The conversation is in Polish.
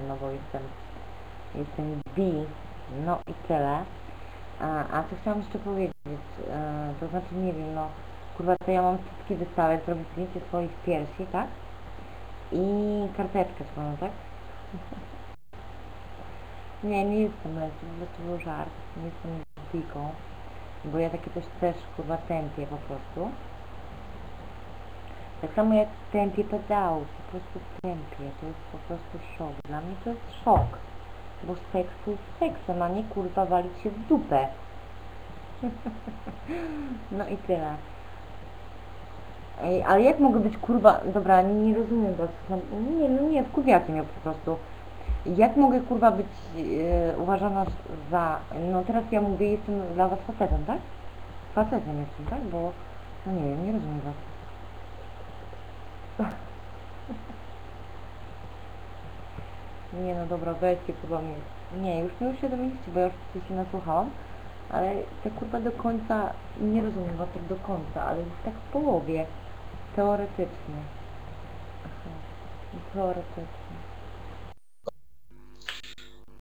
pewno, bo jestem, jestem bi, no i tyle. A, a co chciałam jeszcze powiedzieć, e, to znaczy nie wiem, no kurwa to ja mam cycki wystawiać, zrobić zdjęcie swoich piersi, tak? I karteczkę swoją, tak? Nie, nie jestem lesbią, to był żart, nie jestem lesbijką, bo ja takie coś też kurwa tępię po prostu. Tak samo jak tępię pedałów, po prostu tępię, to jest po prostu szok. Dla mnie to jest szok, bo seks jest seksem, a nie kurwa walić się w dupę. No i tyle. Ej, ale jak mogę być kurwa, dobra, nie, nie rozumiem was, nie, no nie, wkurwiacie mnie po prostu. Jak mogę kurwa być e, uważana za, no teraz ja mówię, jestem dla was facetem, tak? Facetem jestem, tak? Bo, no nie wiem, nie rozumiem was. Nie no dobra, weźcie kurwa mnie. Nie, już się domienicie, bo ja już coś się nasłuchałam. Ale tak kurwa do końca, nie rozumiem was tak do końca, ale już tak w połowie. Teoretycznie. Aha. Teoretycznie.